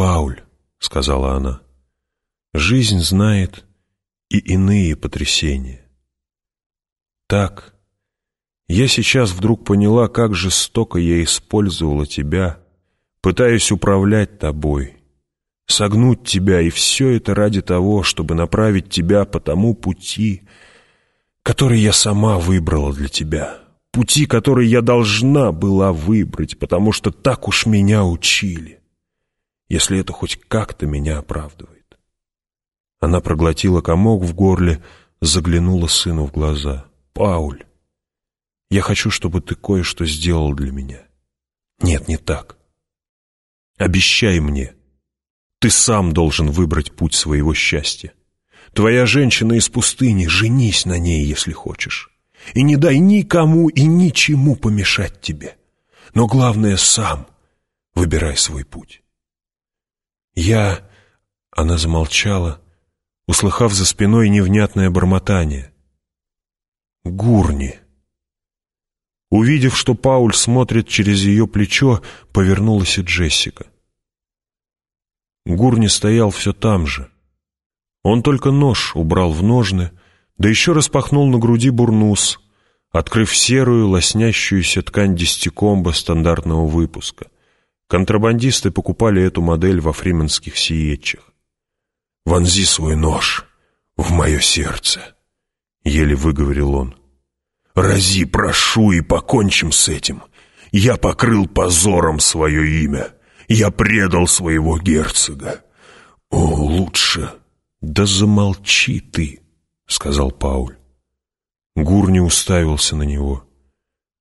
«Пауль», — сказала она, — «жизнь знает и иные потрясения. Так, я сейчас вдруг поняла, как жестоко я использовала тебя, пытаясь управлять тобой, согнуть тебя, и все это ради того, чтобы направить тебя по тому пути, который я сама выбрала для тебя, пути, который я должна была выбрать, потому что так уж меня учили, если это хоть как-то меня оправдывает. Она проглотила комок в горле, заглянула сыну в глаза. «Пауль, я хочу, чтобы ты кое-что сделал для меня». «Нет, не так. Обещай мне. Ты сам должен выбрать путь своего счастья. Твоя женщина из пустыни, женись на ней, если хочешь. И не дай никому и ничему помешать тебе. Но главное, сам выбирай свой путь. Я... Она замолчала, услыхав за спиной невнятное бормотание. «Гурни!» Увидев, что Пауль смотрит через ее плечо, повернулась и Джессика. Гурни стоял все там же, он только нож убрал в ножны, да еще распахнул на груди бурнус, открыв серую, лоснящуюся ткань десятикомба стандартного выпуска. Контрабандисты покупали эту модель во фрименских сиетчах. «Вонзи свой нож в мое сердце», — еле выговорил он. «Рази, прошу, и покончим с этим. Я покрыл позором свое имя. Я предал своего герцога. О, лучше «Да замолчи ты», — сказал Пауль. Гурни уставился на него.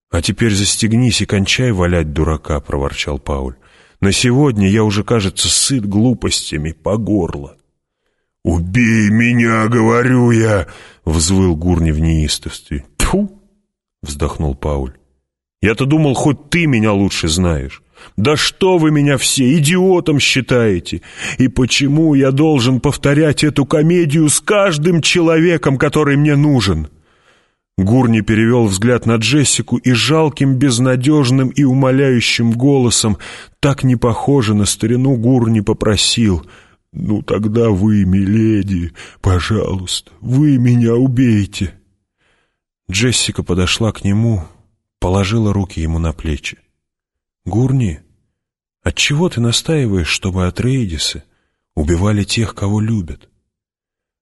«А теперь застегнись и кончай валять дурака», — проворчал Пауль. «На сегодня я уже, кажется, сыт глупостями по горло». «Убей меня, говорю я!» — взвыл Гурни в неистовстве. «Тьфу!» — вздохнул Пауль. «Я-то думал, хоть ты меня лучше знаешь. Да что вы меня все идиотом считаете? И почему я должен повторять эту комедию с каждым человеком, который мне нужен?» Гурни перевел взгляд на Джессику и жалким, безнадежным и умоляющим голосом, так не похоже на старину Гурни, попросил «Ну тогда вы, миледи, пожалуйста, вы меня убейте». Джессика подошла к нему, положила руки ему на плечи. Гурни, отчего ты настаиваешь, чтобы Атрейдисы убивали тех, кого любят?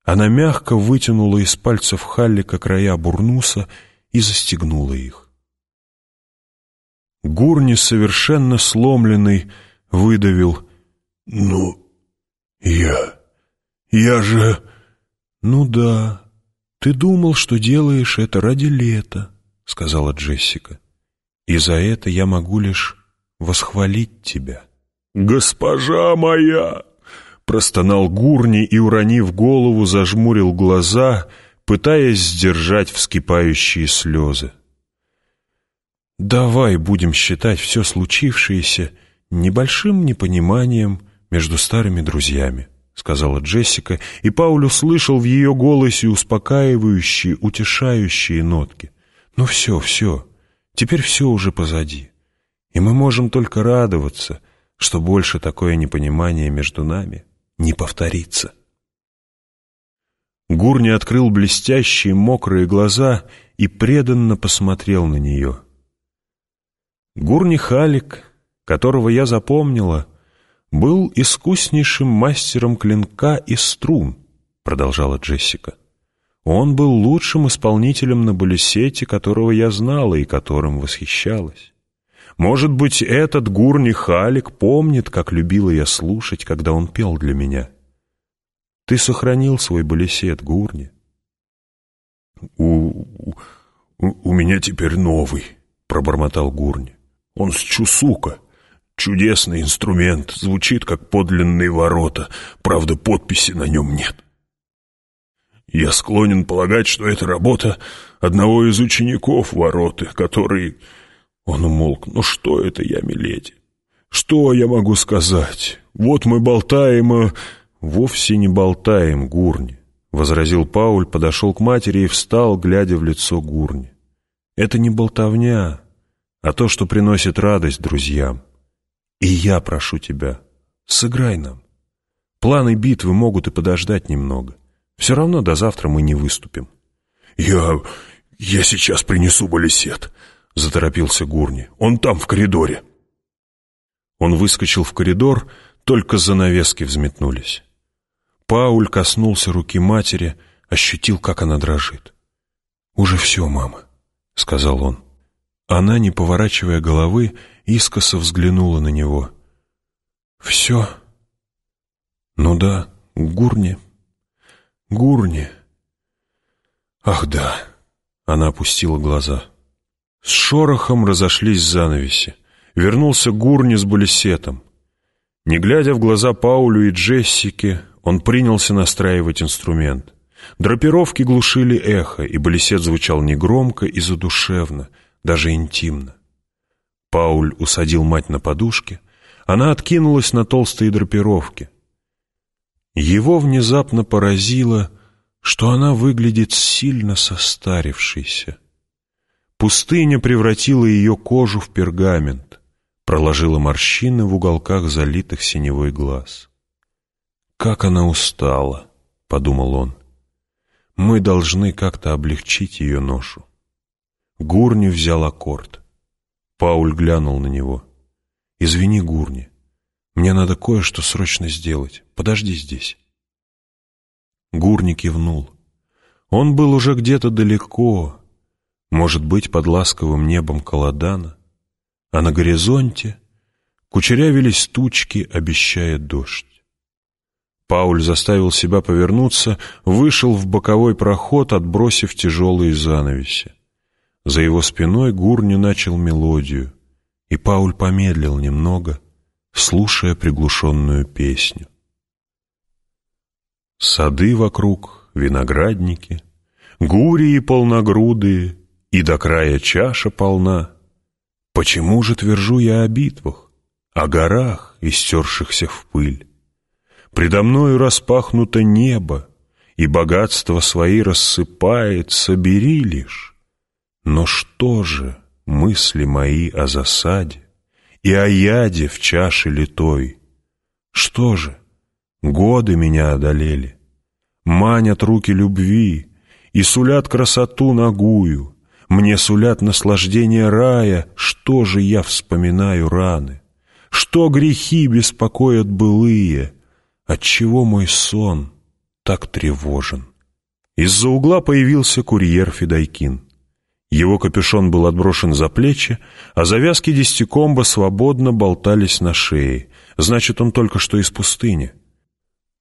Она мягко вытянула из пальцев Халлика края бурнуса и застегнула их. Гурни, совершенно сломленный, выдавил «Ну, я... я же...» «Ну да, ты думал, что делаешь это ради лета», — сказала Джессика. «И за это я могу лишь восхвалить тебя. «Госпожа моя!» Простонал Гурни и, уронив голову, зажмурил глаза, пытаясь сдержать вскипающие слезы. «Давай будем считать все случившееся небольшим непониманием между старыми друзьями», — сказала Джессика, и Пауль услышал в ее голосе успокаивающие, утешающие нотки. «Ну все, все, теперь все уже позади. И мы можем только радоваться, что больше такое непонимание между нами не повторится. Гурни открыл блестящие мокрые глаза и преданно посмотрел на нее. Гурни Халик, которого я запомнила, был искуснейшим мастером клинка и струн, продолжала Джессика. Он был лучшим исполнителем на балесете, которого я знала и которым восхищалась. Может быть, этот Гурни Халик помнит, как любила я слушать, когда он пел для меня. Ты сохранил свой балесет, Гурни? У, у, у меня теперь новый, пробормотал Гурни. Он с Чусука. Чудесный инструмент, звучит как подлинные ворота, правда, подписи на нем нет. Я склонен полагать, что это работа одного из учеников вороты, который он умолк. «Ну что это я, миледи? Что я могу сказать? Вот мы болтаем, а...» «Вовсе не болтаем, Гурни», — возразил Пауль, подошел к матери и встал, глядя в лицо Гурни. «Это не болтовня, а то, что приносит радость друзьям. И я прошу тебя, Сыграй нам. Планы битвы могут и подождать немного. Все равно до завтра мы не выступим». «Я... я сейчас принесу балисет», — заторопился Гурни. «Он там, в коридоре». Он выскочил в коридор, только занавески взметнулись. Пауль коснулся руки матери, ощутил, как она дрожит. «Уже все, мама», — сказал он. Она, не поворачивая головы, искоса взглянула на него. «Все?» «Ну да, Гурни. Гурни». «Ах да!» — она опустила глаза. С шорохом разошлись занавеси. Вернулся Гурни с балисетом. Не глядя в глаза Паулю и Джессике, он принялся настраивать инструмент. Драпировки глушили эхо, и балисет звучал негромко и задушевно, даже интимно. Пауль усадил мать на подушке, она откинулась на толстые драпировки. Его внезапно поразило, что она выглядит сильно состарившейся. Пустыня превратила ее кожу в пергамент, проложила морщины в уголках залитых синевой глаз. «Как она устала!» — подумал он. Мы должны как-то облегчить ее ношу. Гурни взял аккорд. Пауль глянул на него. «Извини, Гурни, мне надо кое-что срочно сделать. Подожди здесь». Гурни кивнул. Он был уже где-то далеко, может быть, под ласковым небом Каладана, а на горизонте кучерявились тучки, обещая дождь. Пауль заставил себя повернуться, вышел в боковой проход, отбросив тяжелые занавеси. За его спиной Гурни начал мелодию, и Пауль помедлил немного, слушая приглушенную песню. Сады вокруг, виноградники, гурии полногрудые, и до края чаша полна. Почему же твержу я о битвах, о горах, истершихся в пыль? Предо мною распахнуто небо, и богатство свои рассыпает, собери лишь. Но что же мысли мои о засаде и о яде в чаше литой? Что же, годы меня одолели, манят руки любви и сулят красоту нагую, мне сулят наслаждение рая, что же я вспоминаю раны? Что грехи беспокоят былые — Отчего мой сон так тревожен? Из-за угла появился курьер Федайкин. Его капюшон был отброшен за плечи, а завязки десятикомба свободно болтались на шее. Значит, он только что из пустыни.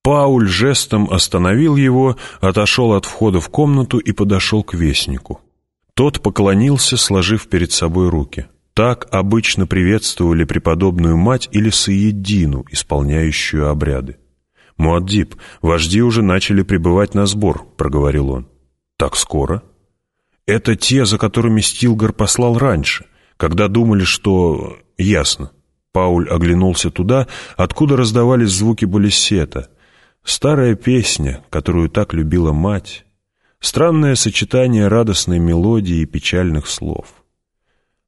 Пауль жестом остановил его, отошел от входа в комнату и подошел к вестнику. Тот поклонился, сложив перед собой руки. Так обычно приветствовали преподобную мать или Саедину, исполняющую обряды. «Муаддиб, вожди уже начали прибывать на сбор», — проговорил он. «Так скоро?» «Это те, за которыми Стилгар послал раньше, когда думали, что...» «Ясно». Пауль оглянулся туда, откуда раздавались звуки балисета. Старая песня, которую так любила мать. Странное сочетание радостной мелодии и печальных слов.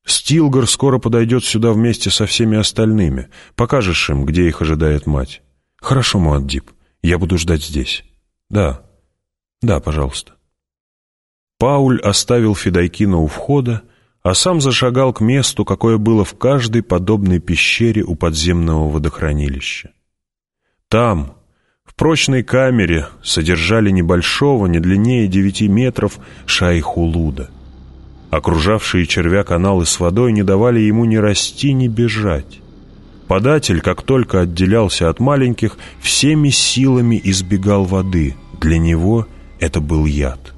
Стилгар скоро подойдет сюда вместе со всеми остальными. Покажешь им, где их ожидает мать. «Хорошо, Муаддиб, я буду ждать здесь». «Да, да, пожалуйста». Пауль оставил Федайкина у входа, а сам зашагал к месту, какое было в каждой подобной пещере у подземного водохранилища. Там, прочной камере, содержали небольшого, не длиннее девяти метров, шайхулуда. Окружавшие червя каналы с водой не давали ему ни расти, ни бежать. Податель, как только отделялся от маленьких, всеми силами избегал воды. Для него это был яд.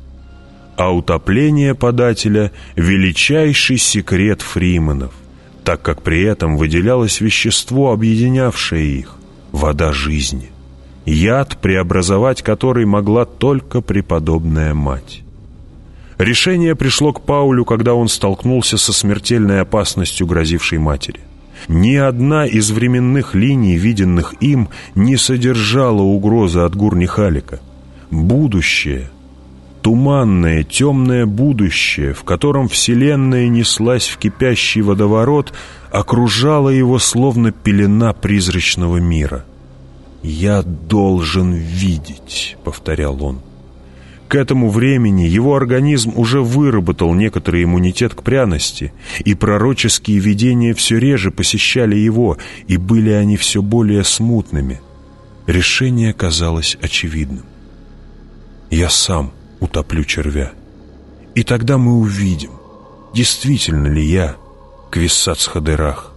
А утопление подателя – величайший секрет фриманов, так как при этом выделялось вещество, объединявшее их – вода жизни. Яд, преобразовать который могла только преподобная мать. Решение пришло к Паулю, когда он столкнулся со смертельной опасностью, грозившей матери. Ни одна из временных линий, виденных им, не содержала угрозы от Гурнихалика. Будущее, туманное, темное будущее, в котором Вселенная неслась в кипящий водоворот, окружало его словно пелена призрачного мира — «Я должен видеть», — повторял он. К этому времени его организм уже выработал некоторый иммунитет к пряности, и пророческие видения все реже посещали его, и были они все более смутными. Решение казалось очевидным. «Я сам утоплю червя, и тогда мы увидим, действительно ли я, Квиссацхадерах,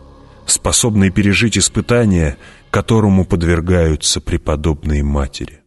способный пережить испытание, которому подвергаются преподобные матери».